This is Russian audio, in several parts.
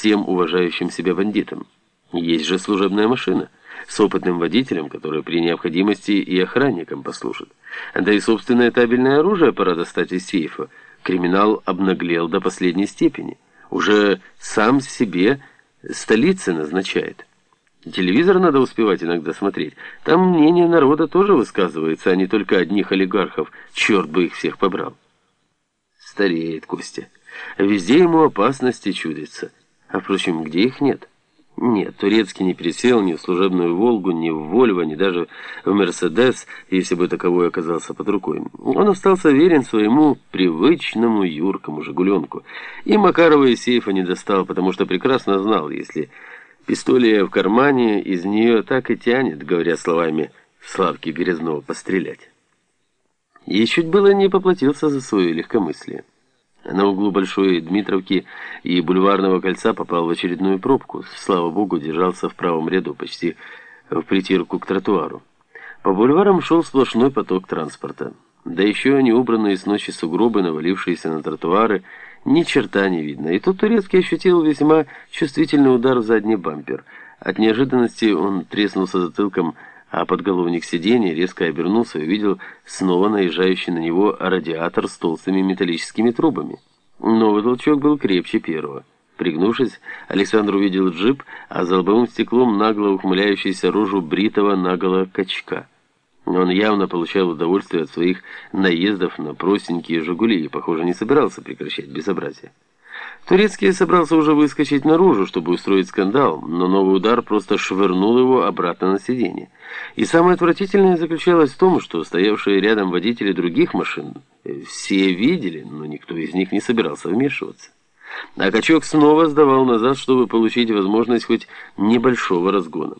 всем уважающим себя бандитам. Есть же служебная машина с опытным водителем, который при необходимости и охранником послужит. Да и собственное табельное оружие пора достать из сейфа. Криминал обнаглел до последней степени. Уже сам себе столицы назначает. Телевизор надо успевать иногда смотреть. Там мнение народа тоже высказывается, а не только одних олигархов. Черт бы их всех побрал. Стареет Костя. Везде ему опасности чудится. А впрочем, где их нет? Нет, Турецкий не пересел ни в служебную «Волгу», ни в «Вольво», ни даже в «Мерседес», если бы таковой оказался под рукой. Он остался верен своему привычному юркому «Жигуленку». И Макарова из сейфа не достал, потому что прекрасно знал, если пистолия в кармане, из нее так и тянет, говоря словами Славки Грязнова, пострелять. И чуть было не поплатился за свое легкомыслие. На углу Большой Дмитровки и Бульварного кольца попал в очередную пробку. Слава богу, держался в правом ряду, почти в притирку к тротуару. По бульварам шел сплошной поток транспорта. Да еще не убранные с ночи сугробы, навалившиеся на тротуары, ни черта не видно. И тут Турецкий ощутил весьма чувствительный удар в задний бампер. От неожиданности он треснулся затылком а подголовник сиденья резко обернулся и увидел снова наезжающий на него радиатор с толстыми металлическими трубами. Новый толчок был крепче первого. Пригнувшись, Александр увидел джип, а за лобовым стеклом нагло ухмыляющийся рожу бритого наголо качка. Он явно получал удовольствие от своих наездов на простенькие «Жигули» и, похоже, не собирался прекращать безобразие. Турецкий собрался уже выскочить наружу, чтобы устроить скандал, но новый удар просто швырнул его обратно на сиденье. И самое отвратительное заключалось в том, что стоявшие рядом водители других машин э, все видели, но никто из них не собирался вмешиваться. А качок снова сдавал назад, чтобы получить возможность хоть небольшого разгона.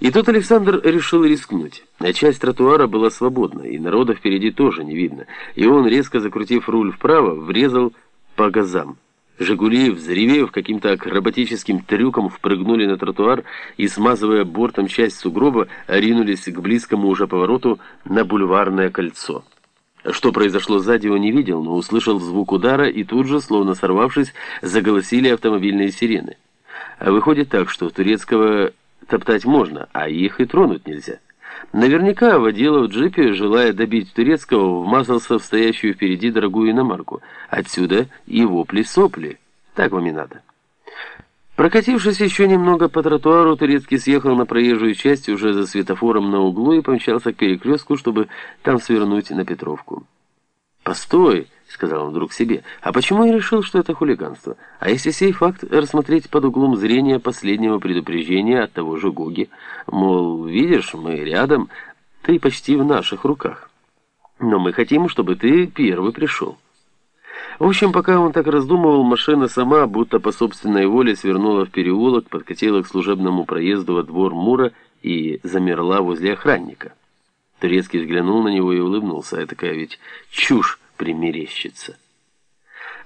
И тут Александр решил рискнуть. А часть тротуара была свободна, и народа впереди тоже не видно. И он, резко закрутив руль вправо, врезал по газам. «Жигули», взревев каким-то акробатическим трюком, впрыгнули на тротуар и, смазывая бортом часть сугроба, ринулись к близкому уже повороту на бульварное кольцо. Что произошло сзади, он не видел, но услышал звук удара, и тут же, словно сорвавшись, заголосили автомобильные сирены. А выходит так, что турецкого топтать можно, а их и тронуть нельзя. Наверняка водила в джипе, желая добить турецкого, вмазался в стоящую впереди дорогую иномарку. Отсюда и вопли-сопли. Так вам и надо. Прокатившись еще немного по тротуару, Турецкий съехал на проезжую часть уже за светофором на углу и помчался к перекрестку, чтобы там свернуть на Петровку. «Постой!» — сказал он вдруг себе. «А почему я решил, что это хулиганство? А если сей факт рассмотреть под углом зрения последнего предупреждения от того же Гоги? Мол, видишь, мы рядом, ты почти в наших руках. Но мы хотим, чтобы ты первый пришел». В общем, пока он так раздумывал, машина сама, будто по собственной воле, свернула в переулок, подкатила к служебному проезду во двор Мура и замерла возле охранника. Турецкий взглянул на него и улыбнулся. «А такая ведь чушь!» Примерещится.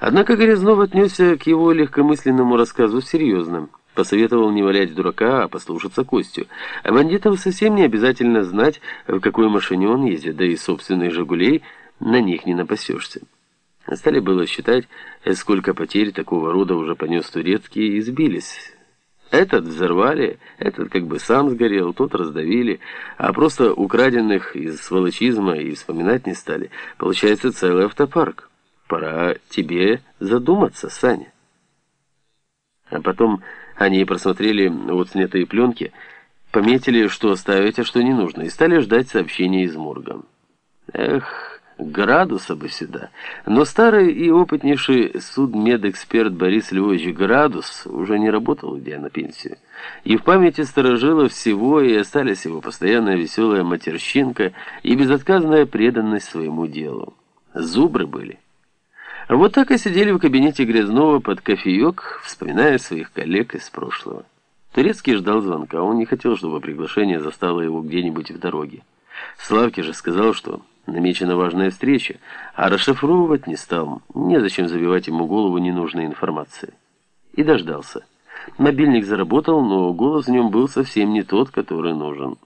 Однако Грязнов отнесся к его легкомысленному рассказу серьезно. Посоветовал не валять дурака, а послушаться Костю. А бандитам совсем не обязательно знать, в какой машине он ездит, да и собственных «Жигулей» на них не напасешься. Стали было считать, сколько потерь такого рода уже понес турецкий, и сбились. Этот взорвали, этот как бы сам сгорел, тот раздавили, а просто украденных из сволочизма и вспоминать не стали. Получается целый автопарк. Пора тебе задуматься, Саня. А потом они просмотрели вот снятые пленки, пометили, что оставить, а что не нужно, и стали ждать сообщения из морга. Эх... Градуса бы сюда. Но старый и опытнейший судмедэксперт Борис Львович Градус уже не работал, где на пенсию. И в памяти сторожила всего, и остались его постоянная веселая матерщинка и безотказная преданность своему делу. Зубры были. Вот так и сидели в кабинете Грязнова под кофеек, вспоминая своих коллег из прошлого. Турецкий ждал звонка, он не хотел, чтобы приглашение застало его где-нибудь в дороге. Славке же сказал, что намечена важная встреча, а расшифровывать не стал. Незачем забивать ему голову ненужной информацией. И дождался. Мобильник заработал, но голос в нем был совсем не тот, который нужен.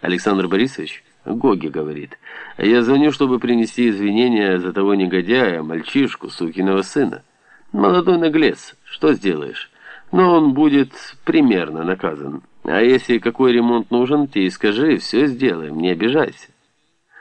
Александр Борисович, Гоги говорит, я звоню, чтобы принести извинения за того негодяя, мальчишку, сукиного сына. Молодой наглец, что сделаешь? Но он будет примерно наказан. А если какой ремонт нужен, ты скажи, все сделаем, не обижайся.